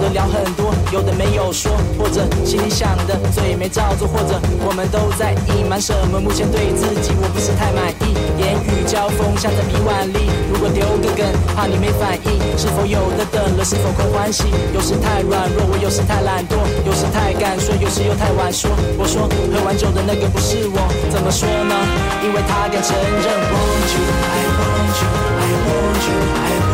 的聊很多，有的没有说，或者心里想的嘴没照做，或者我们都在隐瞒什么？目前对自己我不是太满意，言语交锋像在比腕力。如果丢个梗，怕你没反应。是否有的等了？是否空欢喜？有时太软弱，我有时太懒惰，有时太敢说，有时又太晚说。我说喝完酒的那个不是我，怎么说呢？因为他敢承认。Want you, I want you, I want you, I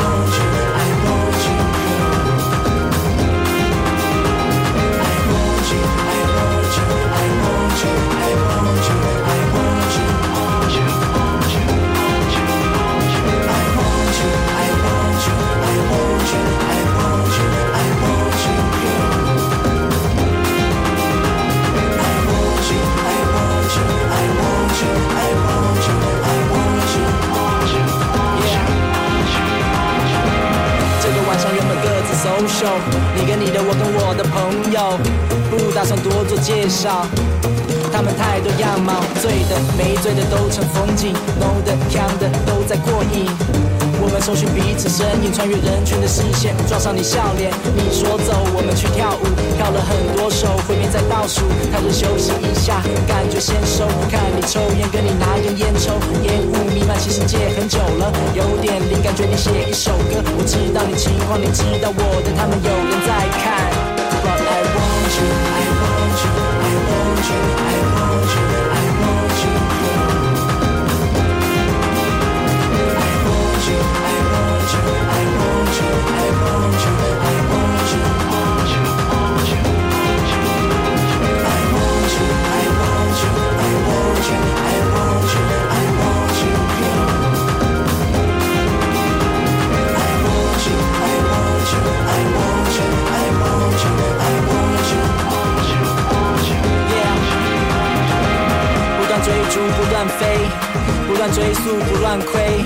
social，你跟你的，我跟我的朋友，不打算多做介绍。他们太多样貌，醉的没醉的都成风景，no 的强的都在过瘾。我们搜寻彼此身影，穿越人群的视线，撞上你笑脸。你说走，我们去跳舞，跳了很多首，会面在倒数，他说休息一下，感觉先收。看你抽烟，跟你拿根烟抽，烟雾弥漫，其实戒很久了，有点灵感，决定写一首歌。我知道你情况，你知道我的，他们有人在看。But I want you, I want you, I want you, I want you, 不断追逐，不断飞，不断追速，不断亏，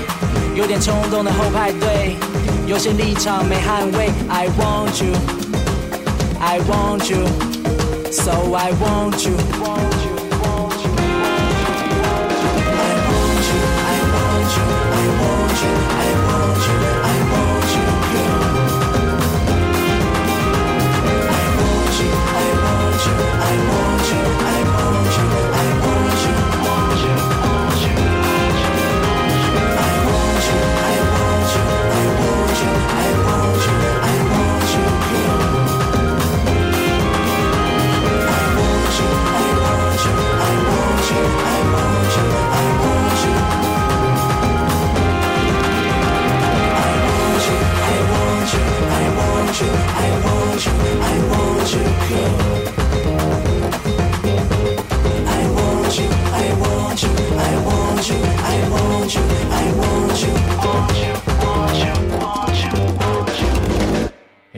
有点冲动的后排队，有些立场没捍卫。I want you, I want you, so I want you. Hey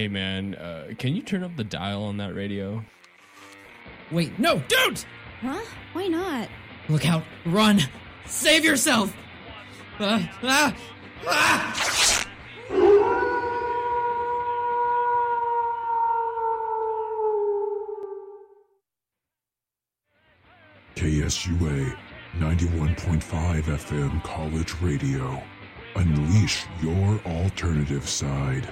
man, uh, can you turn up the dial on that radio? Wait, no, don't! Huh? Why not? Look out, run! Save yourself! Uh, ah, ah! KSUA 91.5 FM College Radio. Unleash your alternative side.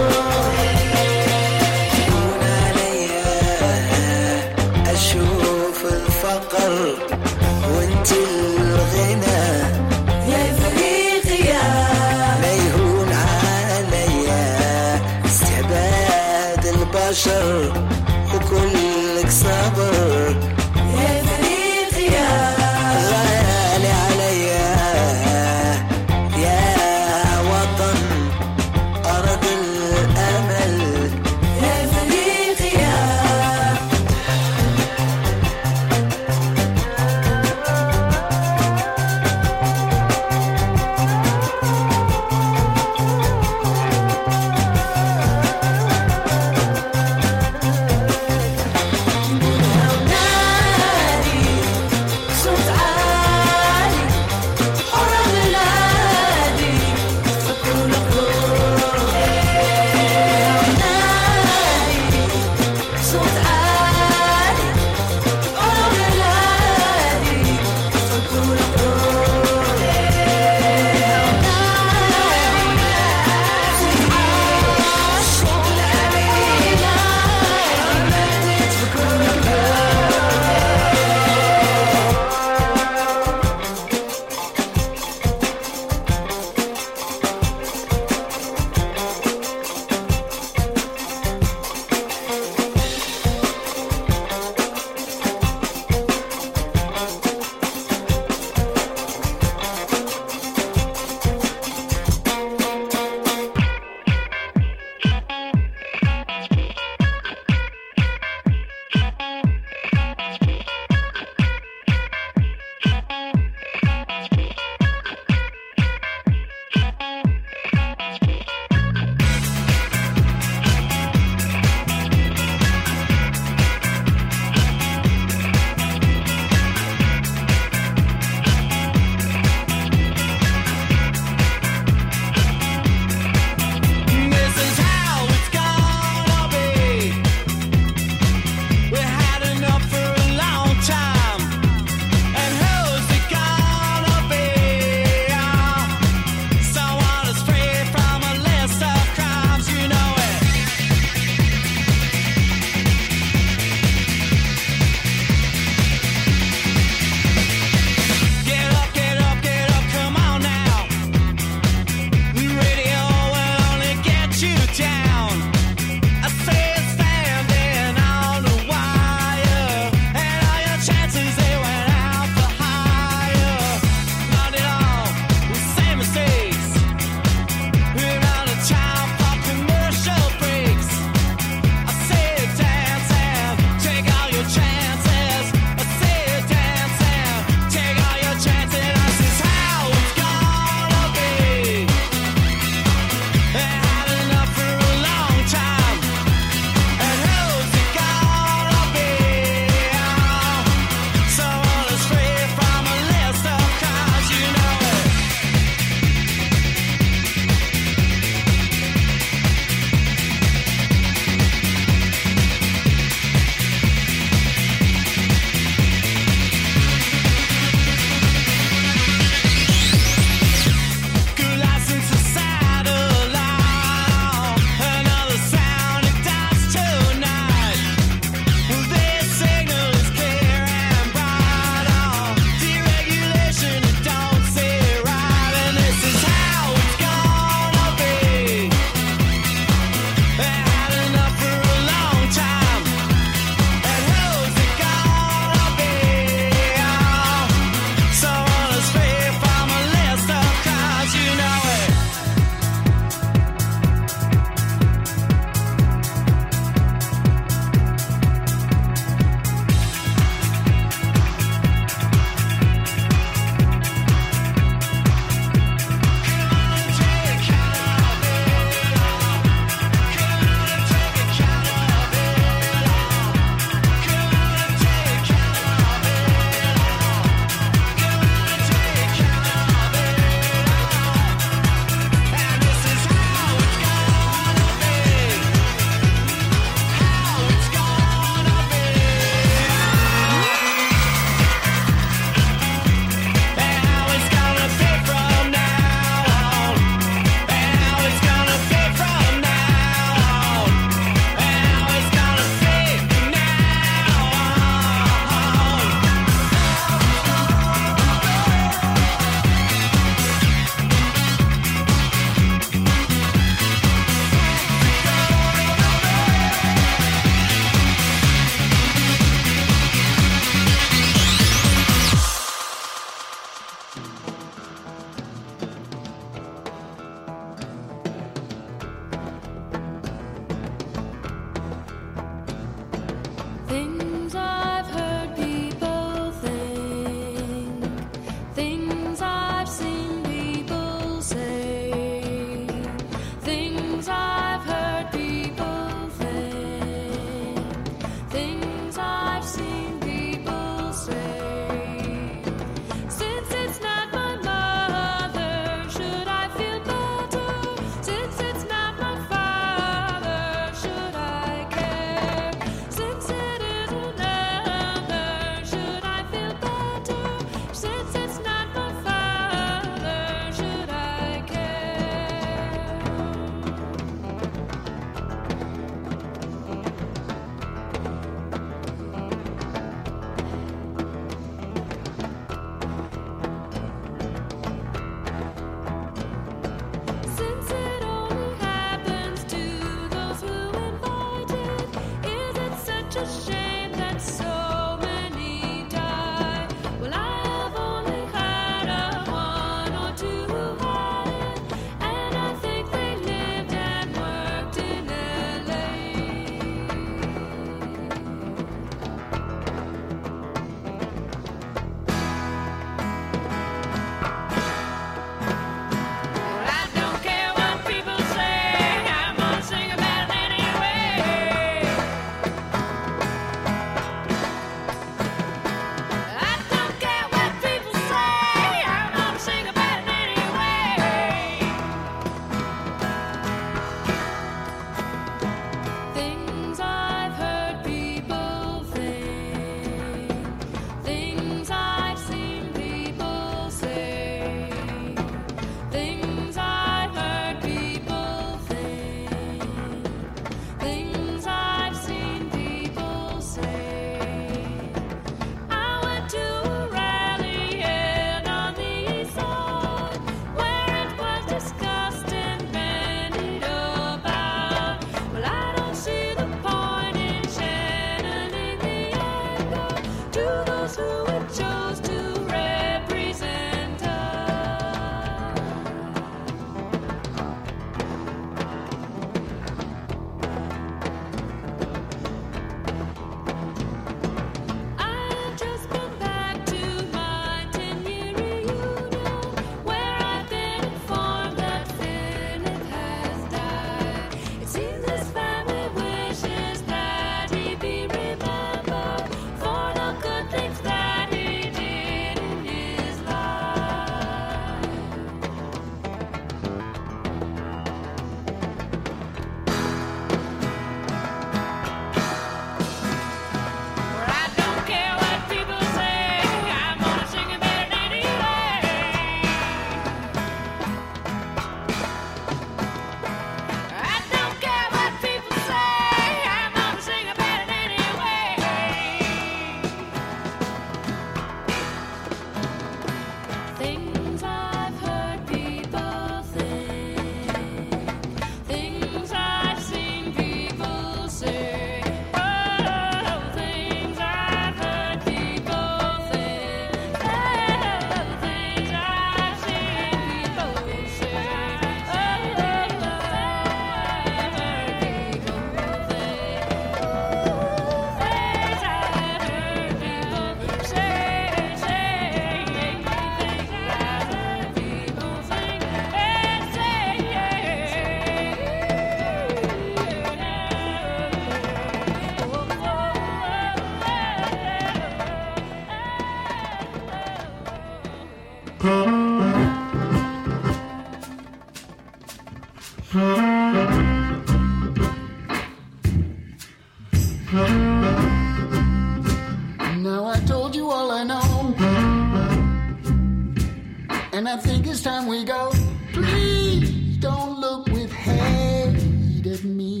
next time we go, please don't look with hate at me.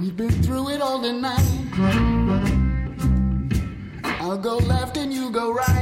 We've been through it all tonight. I'll go left and you go right.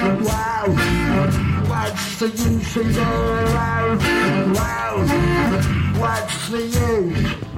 Wow, what's the use of going around? Wow, what's the use?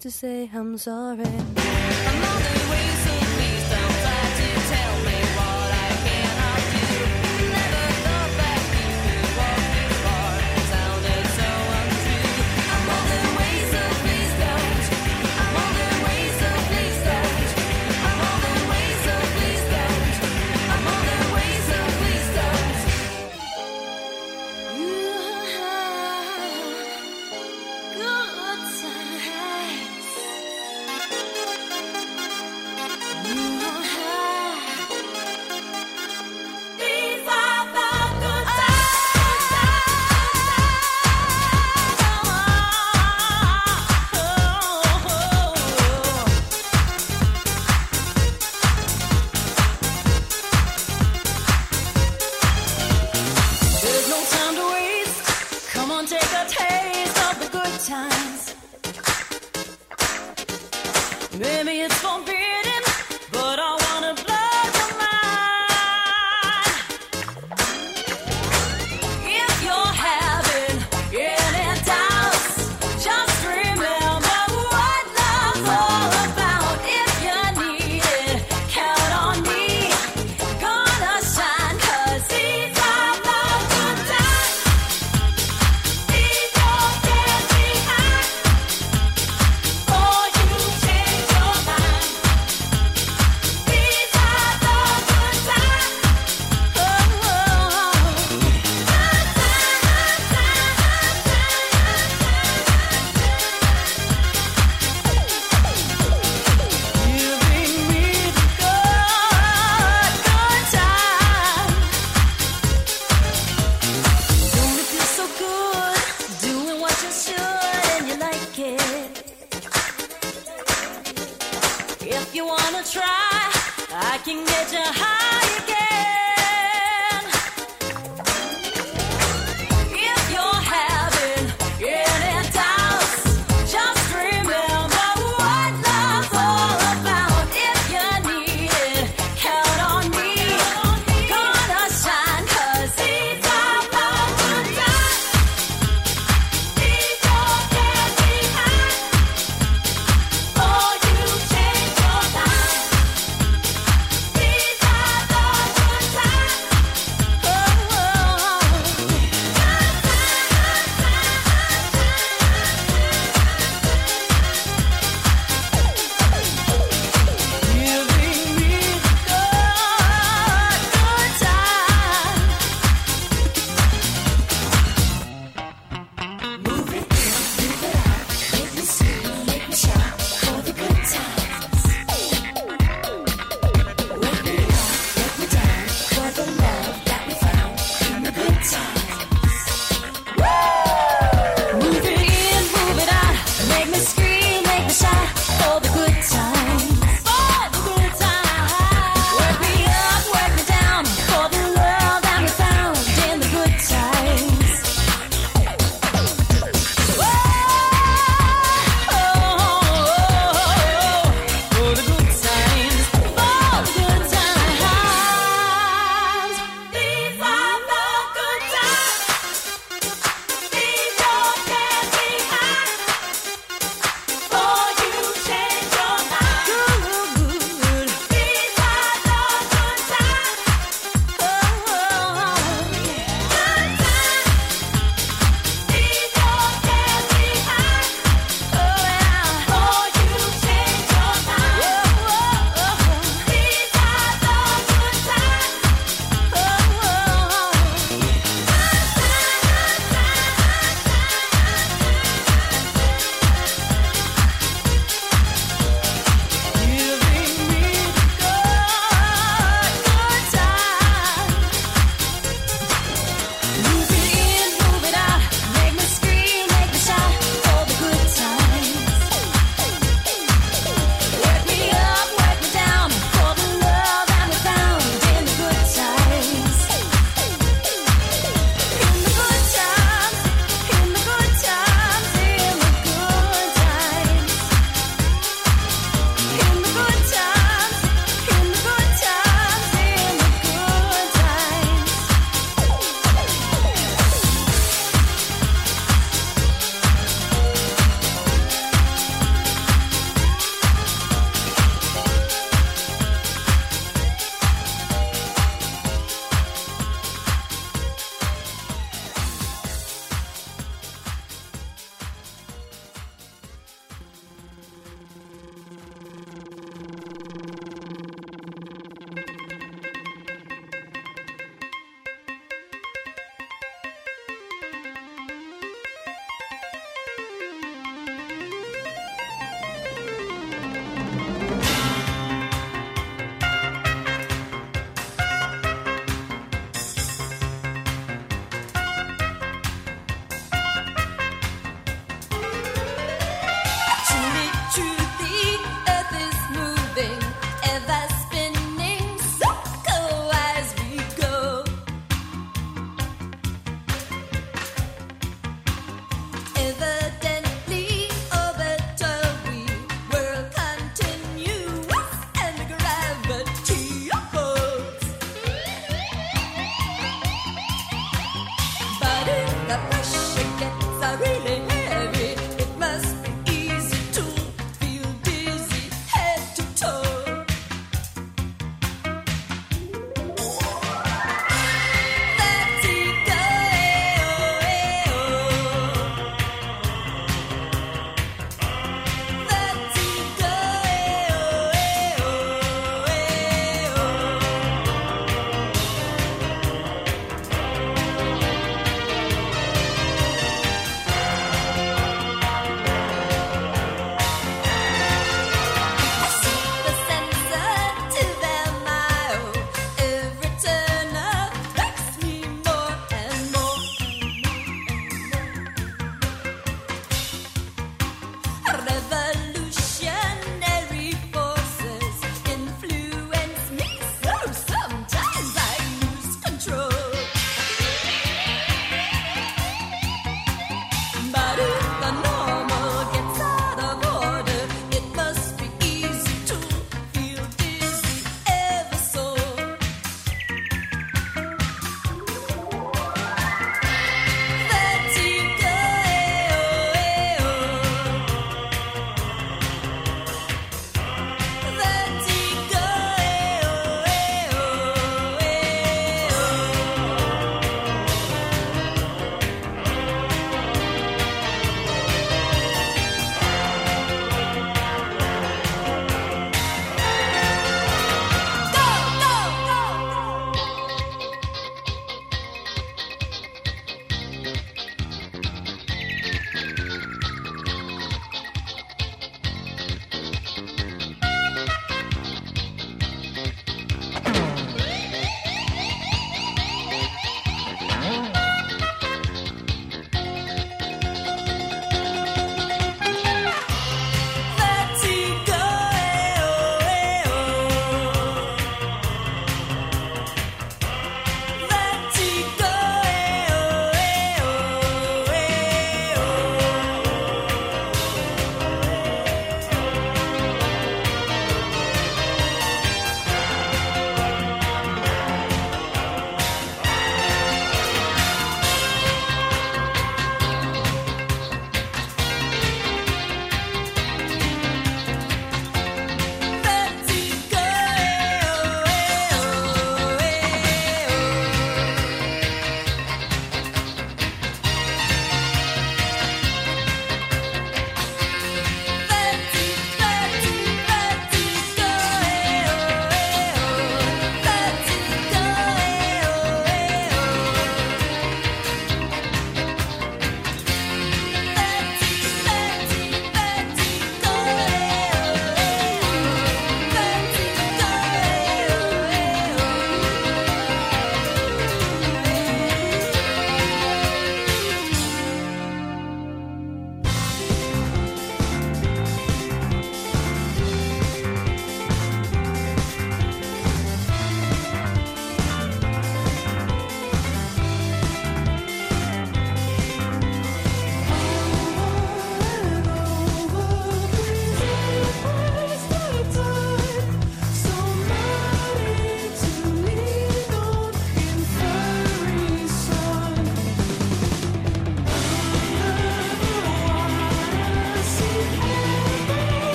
To say I'm sorry.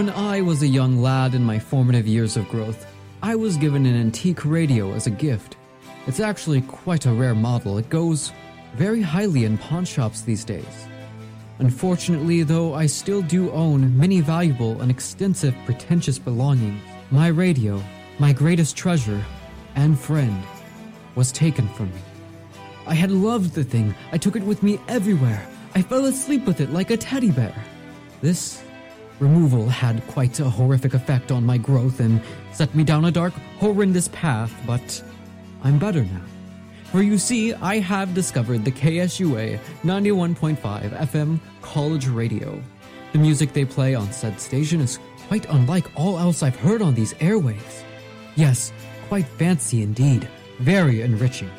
When I was a young lad in my formative years of growth, I was given an antique radio as a gift. It's actually quite a rare model. It goes very highly in pawn shops these days. Unfortunately, though, I still do own many valuable and extensive pretentious belongings. My radio, my greatest treasure and friend, was taken from me. I had loved the thing. I took it with me everywhere. I fell asleep with it like a teddy bear. This removal had quite a horrific effect on my growth and set me down a dark, horrendous path, but I'm better now. For you see, I have discovered the KSUA 91.5 FM college radio. The music they play on said station is quite unlike all else I've heard on these airwaves. Yes, quite fancy indeed, very enriching.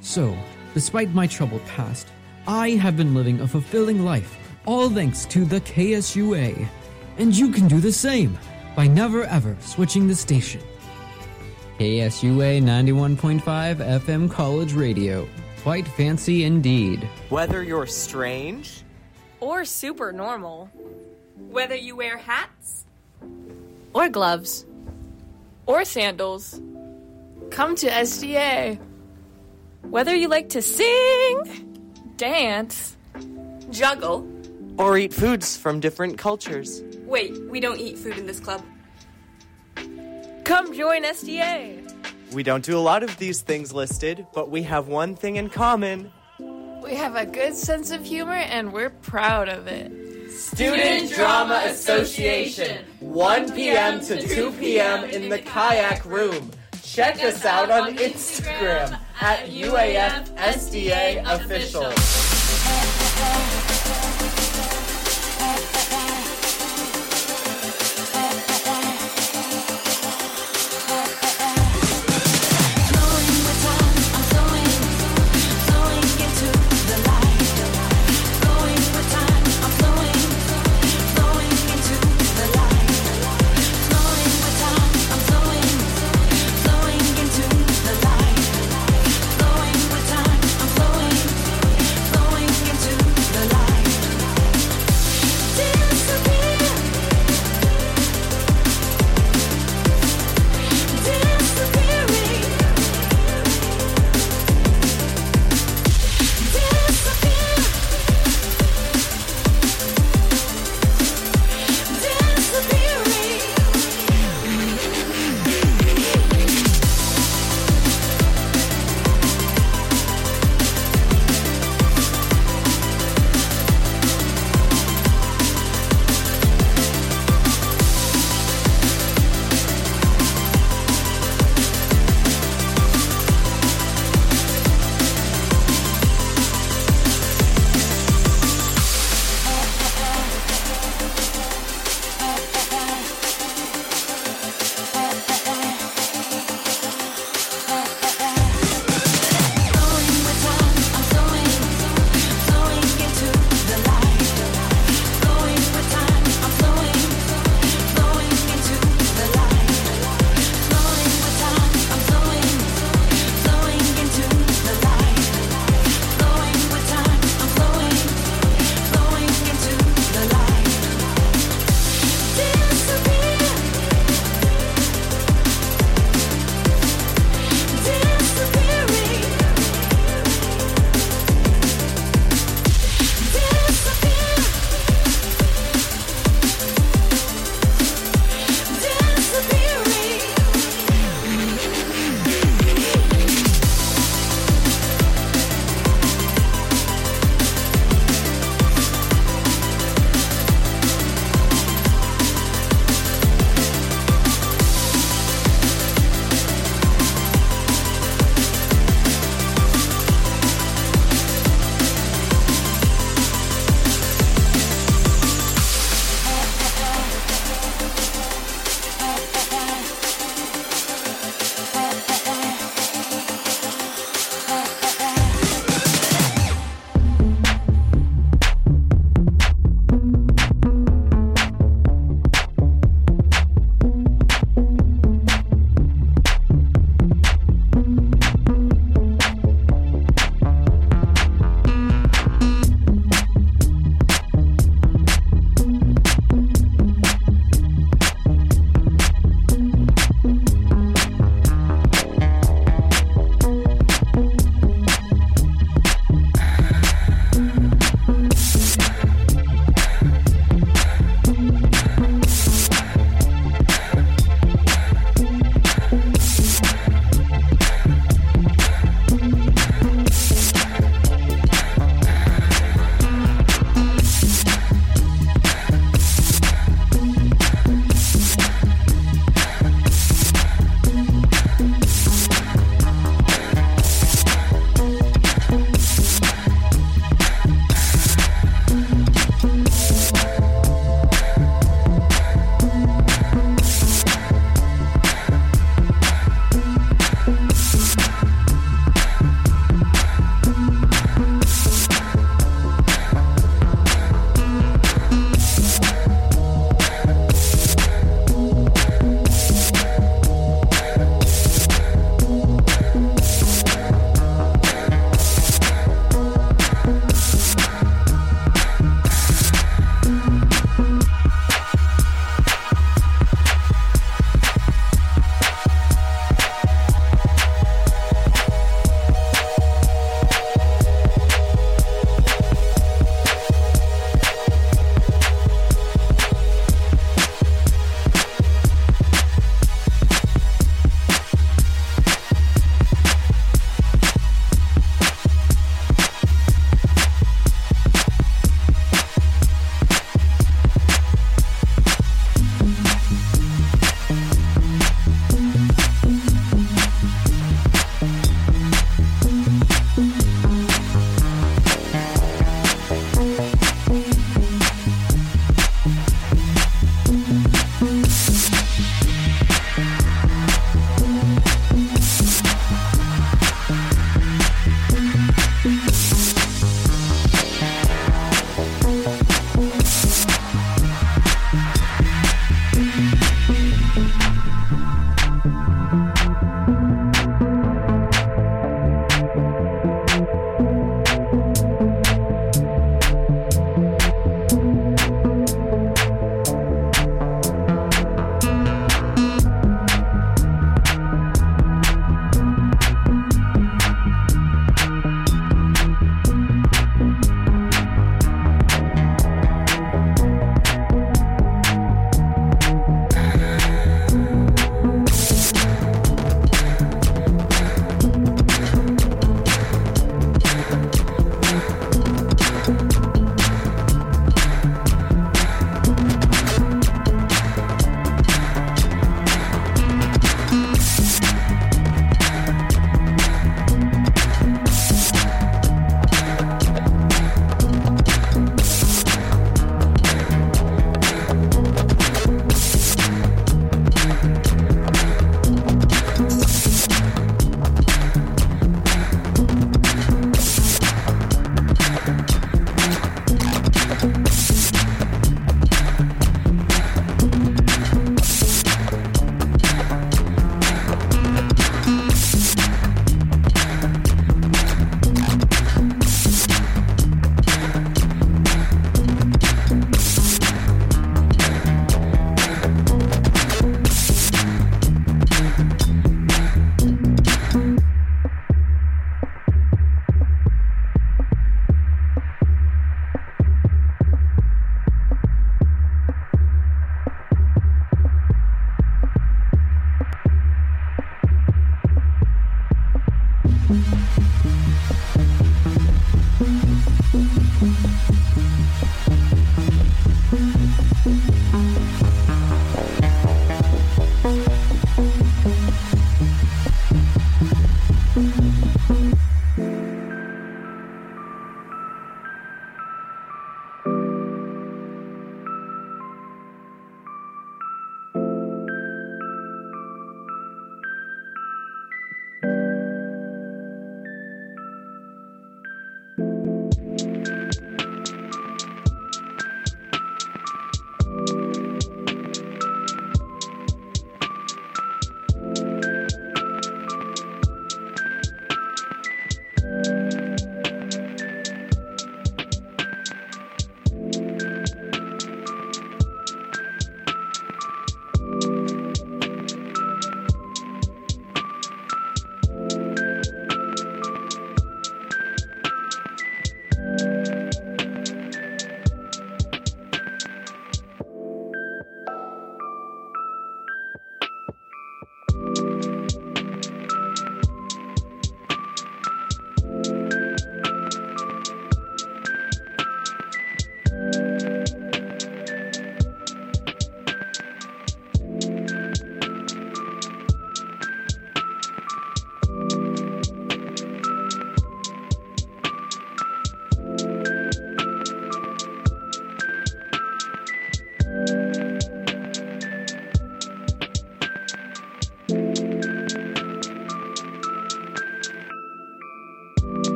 So, despite my troubled past, I have been living a fulfilling life, all thanks to the KSUA. And you can do the same by never ever switching the station. KSUA 91.5 FM College Radio. Quite fancy indeed. Whether you're strange Or super normal. Whether you wear hats Or gloves. or sandals, come to SDA. Whether you like to sing, dance, juggle. or eat foods from different cultures. Wait, we don't eat food in this club. Come join SDA. We don't do a lot of these things listed, but we have one thing in common. We have a good sense of humor and we're proud of it. Student Drama Association, 1 p.m. to 2 p.m. in the kayak room. Check us out on Instagram at UAF SDA Official.